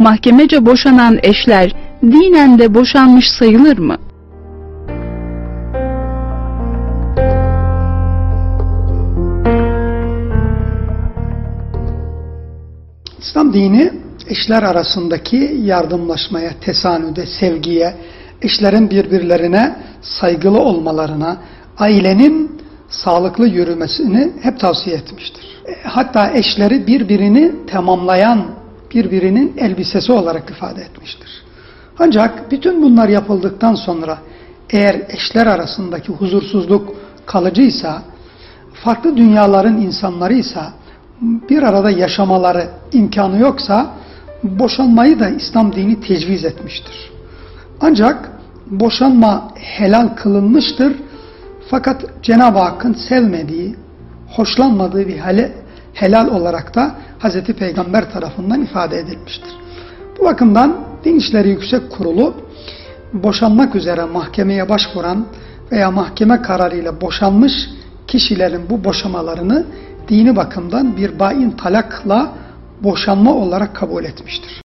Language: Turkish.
mahkemece boşanan eşler dinen de boşanmış sayılır mı? İslam dini eşler arasındaki yardımlaşmaya, tesanüde, sevgiye, eşlerin birbirlerine saygılı olmalarına, ailenin sağlıklı yürümesini hep tavsiye etmiştir. E, Hatta eşleri birbirini tamamlayan birbirinin elbisesi olarak ifade etmiştir. Ancak bütün bunlar yapıldıktan sonra eğer eşler arasındaki huzursuzluk kalıcıysa, farklı dünyaların insanlarıysa bir arada yaşamaları imkanı yoksa boşanmayı da İslam dini tecviz etmiştir. Ancak boşanma helal kılınmıştır. Fakat Cenab-ı Hakk'ın sevmediği, hoşlanmadığı bir hale, helal olarak da Hz. Peygamber tarafından ifade edilmiştir. Bu bakımdan Din İşleri Yüksek Kurulu boşanmak üzere mahkemeye başvuran veya mahkeme kararıyla boşanmış kişilerin bu boşamalarını dini bakımdan bir bain talakla boşanma olarak kabul etmiştir.